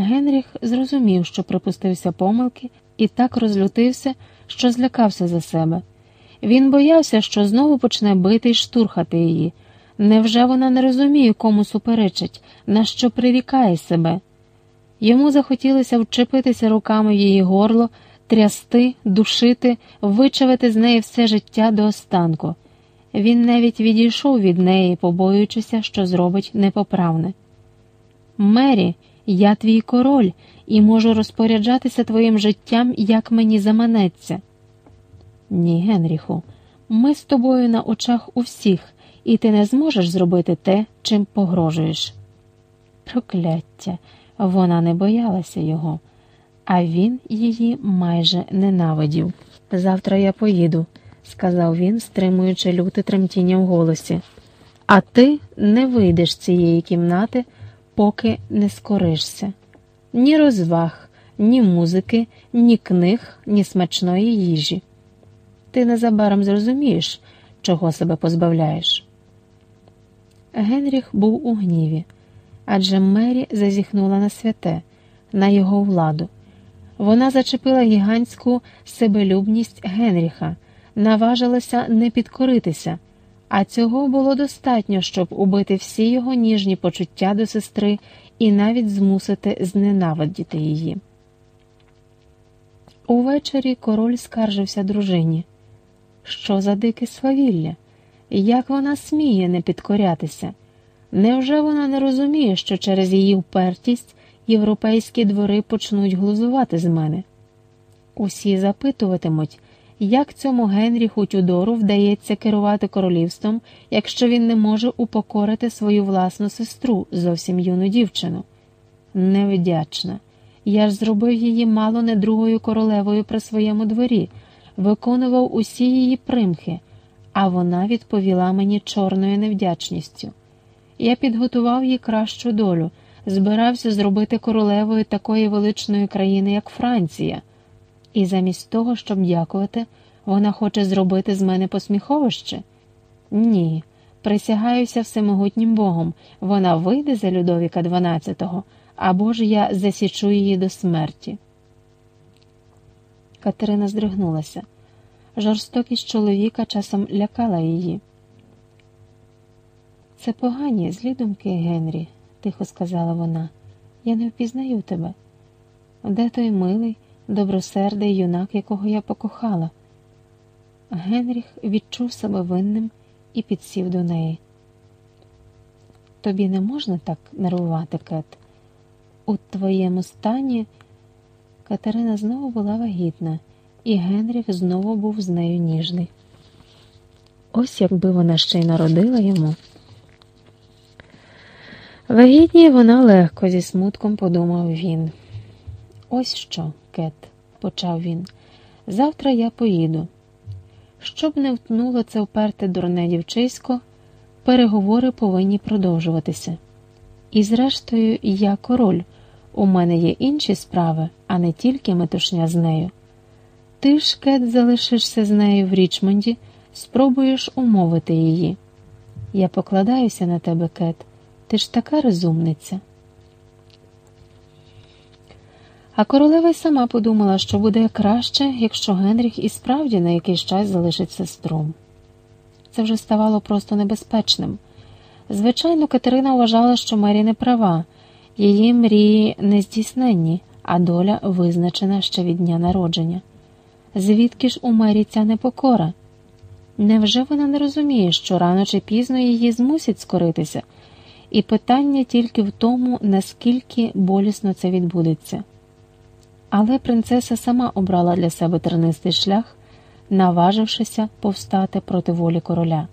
Генріх зрозумів, що припустився помилки, і так розлютився, що злякався за себе. Він боявся, що знову почне бити й штурхати її. Невже вона не розуміє, кому суперечить, на що прирікає себе? Йому захотілося вчепитися руками в її горло, трясти, душити, вичавити з неї все життя до останку. Він навіть відійшов від неї, побоюючися, що зробить непоправне. Мері, я твій король і можу розпоряджатися твоїм життям, як мені заманеться. Ні, Генріху, ми з тобою на очах у всіх, і ти не зможеш зробити те, чим погрожуєш. Прокляття, вона не боялася його, а він її майже ненавидів. Завтра я поїду, сказав він, стримуючи люте тремтіння в голосі. А ти не вийдеш з цієї кімнати, поки не скоришся. Ні розваг, ні музики, ні книг, ні смачної їжі. Ти незабаром зрозумієш, чого себе позбавляєш. Генріх був у гніві, адже Мері зазіхнула на святе, на його владу. Вона зачепила гігантську себелюбність Генріха, наважилася не підкоритися, а цього було достатньо, щоб убити всі його ніжні почуття до сестри і навіть змусити зненавидіти її. Увечері король скаржився дружині. Що за дике свавілля? Як вона сміє не підкорятися? Невже вона не розуміє, що через її впертість європейські двори почнуть глузувати з мене? Усі запитуватимуть, як цьому Генріху Тюдору вдається керувати королівством, якщо він не може упокорити свою власну сестру, зовсім юну дівчину? Невдячна. Я ж зробив її мало не другою королевою при своєму дворі, виконував усі її примхи, а вона відповіла мені чорною невдячністю. Я підготував їй кращу долю, збирався зробити королевою такої величної країни, як Франція. І замість того, щоб дякувати, вона хоче зробити з мене посміховище? Ні, присягаюся всемогутнім Богом, вона вийде за Людовіка XII, або ж я засічу її до смерті. Катерина здригнулася. Жорстокість чоловіка часом лякала її. Це погані, злі думки, Генрі, тихо сказала вона. Я не впізнаю тебе. Де той милий? Добросердий юнак, якого я покохала. Генріх відчув себе винним і підсів до неї. Тобі не можна так нервувати, Кет. У твоєму стані Катерина знову була вагітна, і Генріх знову був з нею ніжний. Ось якби вона ще й народила йому. Вагітній вона легко зі смутком подумав він. Ось що, Кет, почав він, завтра я поїду. Щоб не втнуло це вперте дурне дівчисько, переговори повинні продовжуватися. І, зрештою, я король, у мене є інші справи, а не тільки метушня з нею. Ти ж, Кет, залишишся з нею в Річмонді, спробуєш умовити її. Я покладаюся на тебе, Кет, ти ж така розумниця. А королева й сама подумала, що буде краще, якщо Генріх і справді на якийсь час залишить сестру. Це вже ставало просто небезпечним. Звичайно, Катерина вважала, що Мері не права, її мрії не здійсненні, а доля визначена ще від дня народження. Звідки ж у Мері ця непокора? Невже вона не розуміє, що рано чи пізно її змусять скоритися, і питання тільки в тому, наскільки болісно це відбудеться. Але принцеса сама обрала для себе тернистий шлях, наважившися повстати проти волі короля,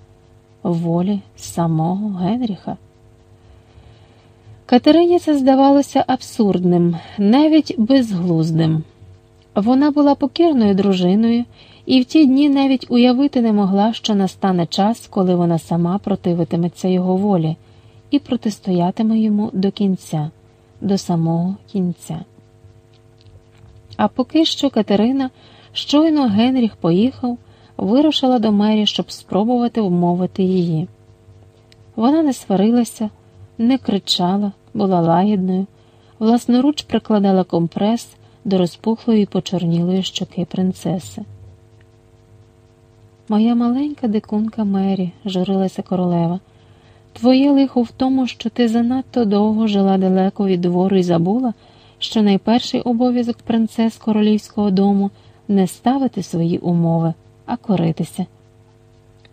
волі самого Генріха. Катерині це здавалося абсурдним, навіть безглуздим. Вона була покірною дружиною і в ті дні навіть уявити не могла, що настане час, коли вона сама противитиметься його волі і протистоятиме йому до кінця, до самого кінця. А поки що Катерина, щойно Генріх поїхав, вирушила до мері, щоб спробувати вмовити її. Вона не сварилася, не кричала, була лагідною, власноруч прикладала компрес до розпухлої почорнілої щоки принцеси. Моя маленька дикунка Мері, журилася королева, твоє лихо в тому, що ти занадто довго жила далеко від двору і забула, що найперший обов'язок принцес королівського дому не ставити свої умови, а коритися.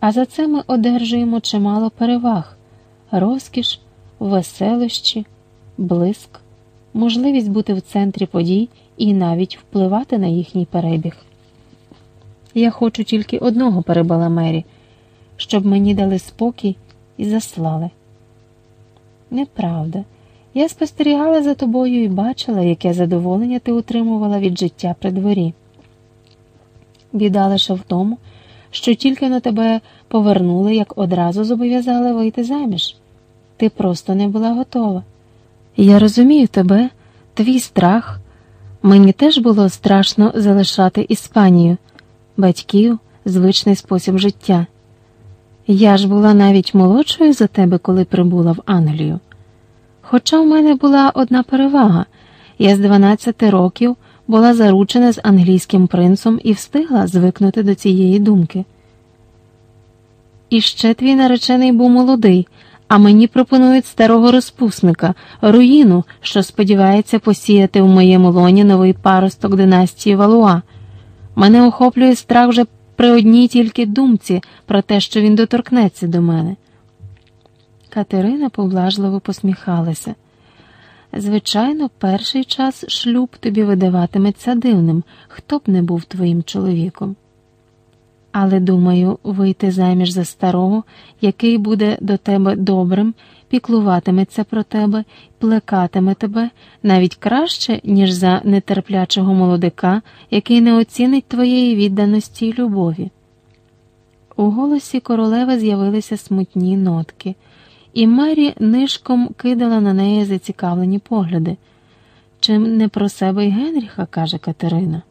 А за це ми одержуємо чимало переваг розкіш, веселощі, блиск, можливість бути в центрі подій і навіть впливати на їхній перебіг. Я хочу тільки одного перебала Мері, щоб мені дали спокій і заслали. Неправда. Я спостерігала за тобою і бачила, яке задоволення ти утримувала від життя при дворі. Біда лише в тому, що тільки на тебе повернули, як одразу зобов'язали вийти заміж. Ти просто не була готова. Я розумію тебе, твій страх. Мені теж було страшно залишати Іспанію, батьків, звичний спосіб життя. Я ж була навіть молодшою за тебе, коли прибула в Англію. Хоча в мене була одна перевага, я з 12 років була заручена з англійським принцем і встигла звикнути до цієї думки. І ще твій наречений був молодий, а мені пропонують старого розпусника, руїну, що сподівається посіяти в моєму лоні новий паросток династії Валуа. Мене охоплює страх вже при одній тільки думці про те, що він доторкнеться до мене. Катерина поблажливо посміхалася. Звичайно, перший час шлюб тобі видаватиметься дивним, хто б не був твоїм чоловіком. Але, думаю, вийти заміж за старого, який буде до тебе добрим, піклуватиметься про тебе, плекатиме тебе навіть краще, ніж за нетерплячого молодика, який не оцінить твоєї відданості й любові. У голосі королеви з'явилися смутні нотки і Мері нишком кидала на неї зацікавлені погляди. Чим не про себе й Генріха, каже Катерина.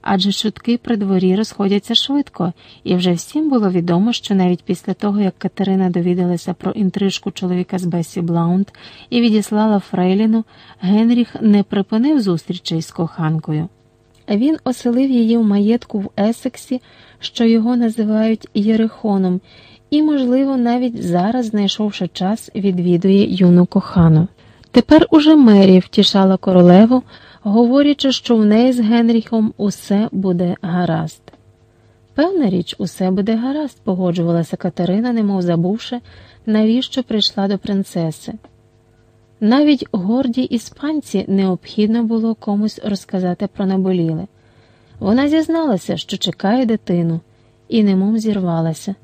Адже чутки при дворі розходяться швидко, і вже всім було відомо, що навіть після того, як Катерина довідалася про інтрижку чоловіка з Бесі Блаунд і відіслала фрейліну, Генріх не припинив зустрічей з коханкою. Він оселив її в маєтку в Есексі, що його називають Єрихоном, і, можливо, навіть зараз, знайшовши час, відвідує юну кохану. Тепер уже Мері втішала королеву, говорячи, що в неї з Генріхом усе буде гаразд. Певна річ, усе буде гаразд, погоджувалася Катерина, немов забувши, навіщо прийшла до принцеси. Навіть гордій іспанці необхідно було комусь розказати про наболіле. Вона зізналася, що чекає дитину, і немов зірвалася.